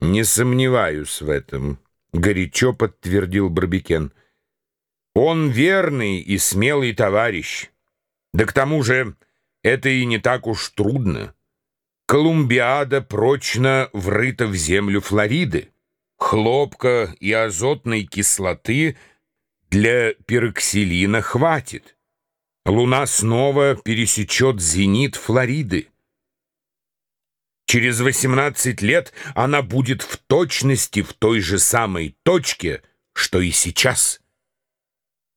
Не сомневаюсь в этом, — горячо подтвердил Барбикен. Он верный и смелый товарищ. Да к тому же это и не так уж трудно. Колумбиада прочно врыта в землю Флориды. Хлопка и азотной кислоты для пероксилина хватит. Луна снова пересечет зенит Флориды. Через 18 лет она будет в точности в той же самой точке, что и сейчас.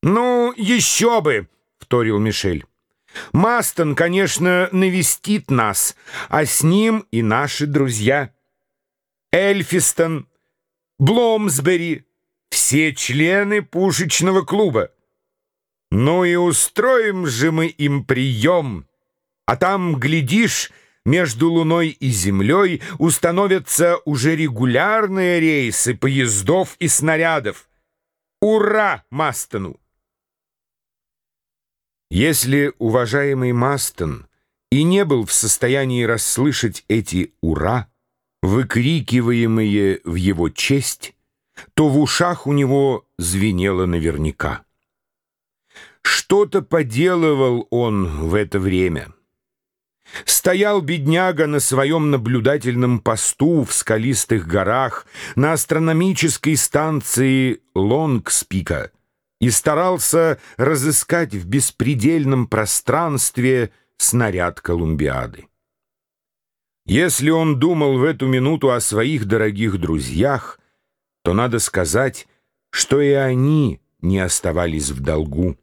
«Ну, еще бы!» — вторил Мишель. «Мастон, конечно, навестит нас, а с ним и наши друзья. Эльфистон, Бломсбери, все члены пушечного клуба. Ну и устроим же мы им прием, а там, глядишь, между Луной и Землей установятся уже регулярные рейсы поездов и снарядов. Ура Мастону! Если уважаемый Мастон и не был в состоянии расслышать эти «ура», выкрикиваемые в его честь, то в ушах у него звенело наверняка. Что-то поделывал он в это время — Стоял бедняга на своем наблюдательном посту в скалистых горах на астрономической станции Лонгспика и старался разыскать в беспредельном пространстве снаряд Колумбиады. Если он думал в эту минуту о своих дорогих друзьях, то надо сказать, что и они не оставались в долгу,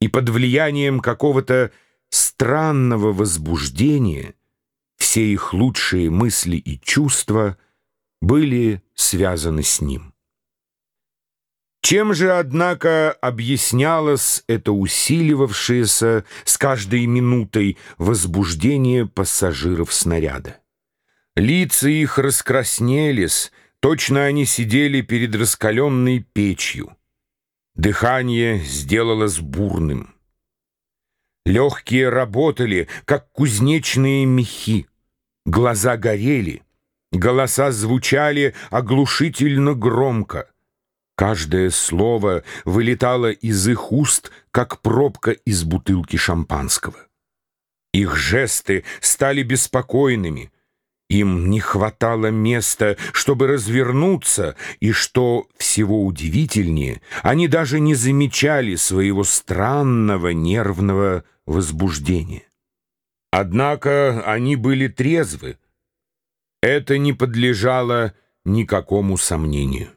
и под влиянием какого-то странного возбуждения все их лучшие мысли и чувства были связаны с ним. Чем же, однако, объяснялось это усиливавшееся с каждой минутой возбуждение пассажиров снаряда? Лица их раскраснелись, точно они сидели перед раскаленной печью. Дыхание сделалось бурным. Легкие работали, как кузнечные мехи. Глаза горели, голоса звучали оглушительно громко. Каждое слово вылетало из их уст, как пробка из бутылки шампанского. Их жесты стали беспокойными — им не хватало места, чтобы развернуться, и, что всего удивительнее, они даже не замечали своего странного нервного возбуждения. Однако они были трезвы. Это не подлежало никакому сомнению.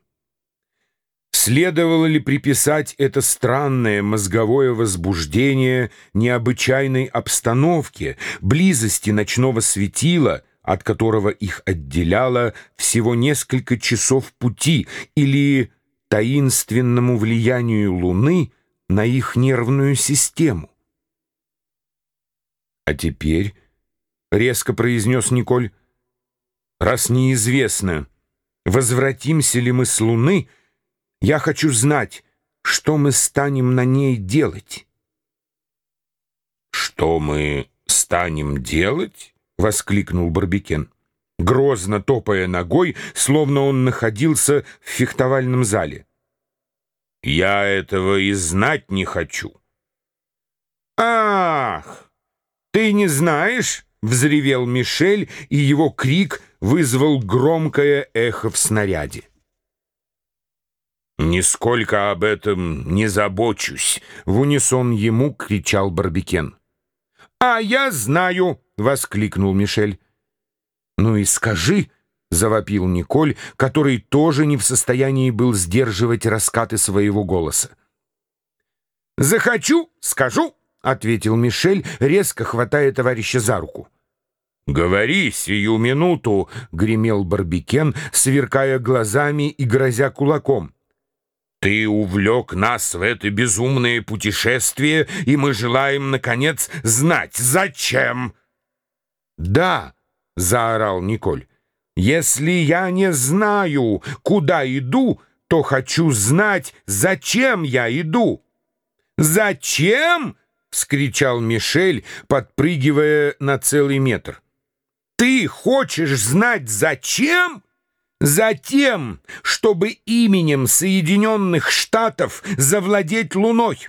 Следовало ли приписать это странное мозговое возбуждение необычайной обстановке, близости ночного светила — от которого их отделяло всего несколько часов пути, или таинственному влиянию Луны на их нервную систему. «А теперь», — резко произнес Николь, — «раз неизвестно, возвратимся ли мы с Луны, я хочу знать, что мы станем на ней делать». «Что мы станем делать?» — воскликнул Барбикен, грозно топая ногой, словно он находился в фехтовальном зале. «Я этого и знать не хочу». «Ах, ты не знаешь?» — взревел Мишель, и его крик вызвал громкое эхо в снаряде. «Нисколько об этом не забочусь», — в унисон ему кричал Барбикен. «А я знаю!» — воскликнул Мишель. «Ну и скажи!» — завопил Николь, который тоже не в состоянии был сдерживать раскаты своего голоса. «Захочу, скажу!» — ответил Мишель, резко хватая товарища за руку. «Говори сию минуту!» — гремел Барбикен, сверкая глазами и грозя кулаком. Ты увлек нас в это безумное путешествие, и мы желаем, наконец, знать, зачем. «Да!» — заорал Николь. «Если я не знаю, куда иду, то хочу знать, зачем я иду». «Зачем?» — вскричал Мишель, подпрыгивая на целый метр. «Ты хочешь знать, зачем? Затем, чтобы именем Соединенных Штатов завладеть Луной,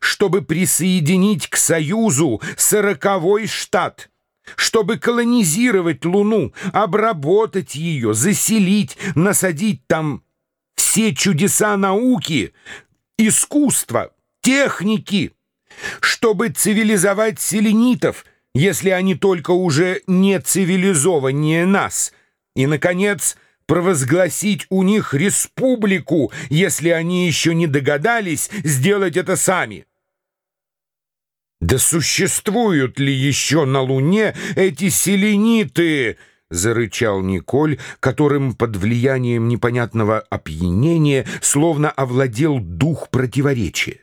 чтобы присоединить к Союзу сороковой штат, чтобы колонизировать Луну, обработать ее, заселить, насадить там все чудеса науки, искусства, техники, чтобы цивилизовать селенитов, если они только уже не цивилизованнее нас, и, наконец, провозгласить у них республику, если они еще не догадались сделать это сами. Да существуют ли еще на Луне эти селениты? Зарычал Николь, которым под влиянием непонятного опьянения словно овладел дух противоречия.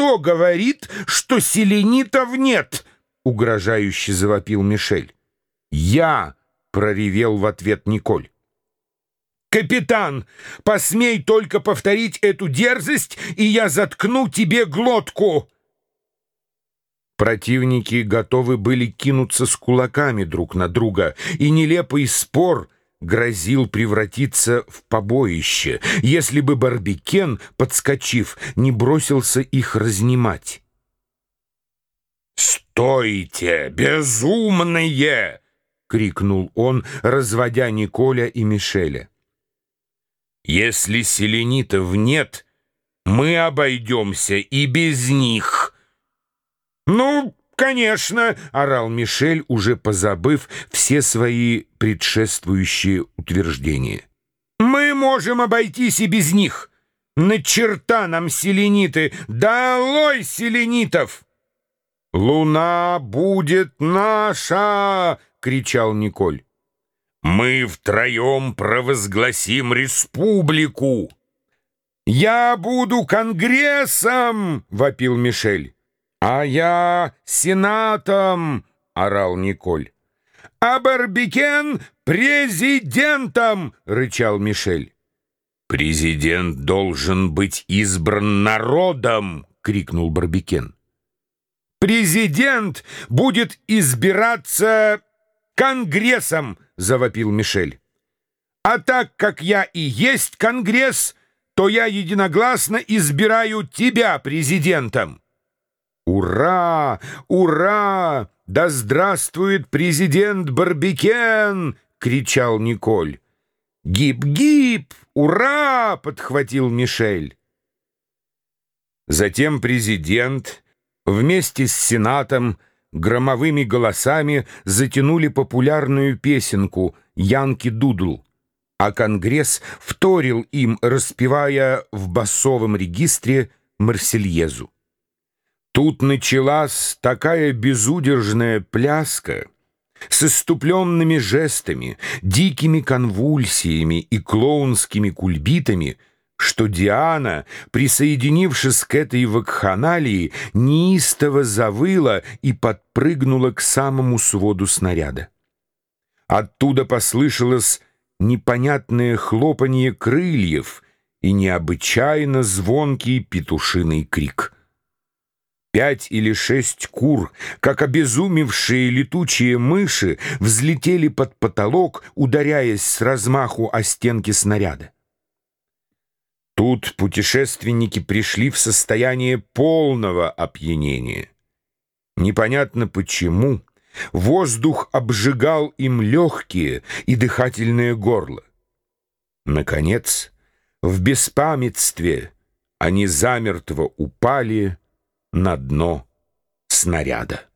«Кто говорит, что селенитов нет?» — угрожающе завопил Мишель. «Я!» — проревел в ответ Николь. «Капитан, посмей только повторить эту дерзость, и я заткну тебе глотку!» Противники готовы были кинуться с кулаками друг на друга, и нелепый спор грозил превратиться в побоище, если бы Барбикен, подскочив, не бросился их разнимать. «Стойте, безумные!» — крикнул он, разводя Николя и Мишеля. «Если селенитов нет, мы обойдемся и без них». «Ну, конечно!» — орал Мишель, уже позабыв все свои предшествующие утверждения. «Мы можем обойтись и без них! На черта нам селениты! Долой селенитов!» «Луна будет наша!» — кричал Николь. «Мы втроем провозгласим республику!» «Я буду конгрессом!» — вопил Мишель. «А я сенатом!» — орал Николь. «А Барбикен президентом!» — рычал Мишель. «Президент должен быть избран народом!» — крикнул Барбикен. «Президент будет избираться Конгрессом!» — завопил Мишель. «А так как я и есть Конгресс, то я единогласно избираю тебя президентом!» «Ура! Ура! Да здравствует президент Барбикен!» — кричал Николь. «Гип-гип! Ура!» — подхватил Мишель. Затем президент вместе с Сенатом громовыми голосами затянули популярную песенку «Янки Дудл», а Конгресс вторил им, распевая в басовом регистре «Марсельезу». Тут началась такая безудержная пляска с иступленными жестами, дикими конвульсиями и клоунскими кульбитами — что Диана, присоединившись к этой вакханалии, неистово завыла и подпрыгнула к самому своду снаряда. Оттуда послышалось непонятное хлопанье крыльев и необычайно звонкий петушиный крик. Пять или шесть кур, как обезумевшие летучие мыши, взлетели под потолок, ударяясь с размаху о стенки снаряда. Тут путешественники пришли в состояние полного опьянения. Непонятно почему воздух обжигал им легкие и дыхательное горло. Наконец, в беспамятстве они замертво упали на дно снаряда.